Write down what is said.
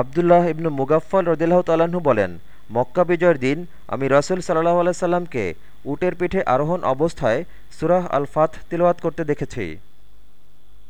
আবদুল্লাহ ইবনু মুগাফল রদিল্লাহ তাল্লাহ্ন বলেন, মক্কা বিজয়ের দিন আমি রসুল সাল্লাহ আলাইসাল্লামকে উটের পিঠে আরোহণ অবস্থায় সুরাহ আল ফাত তিলওয়াত করতে দেখেছি।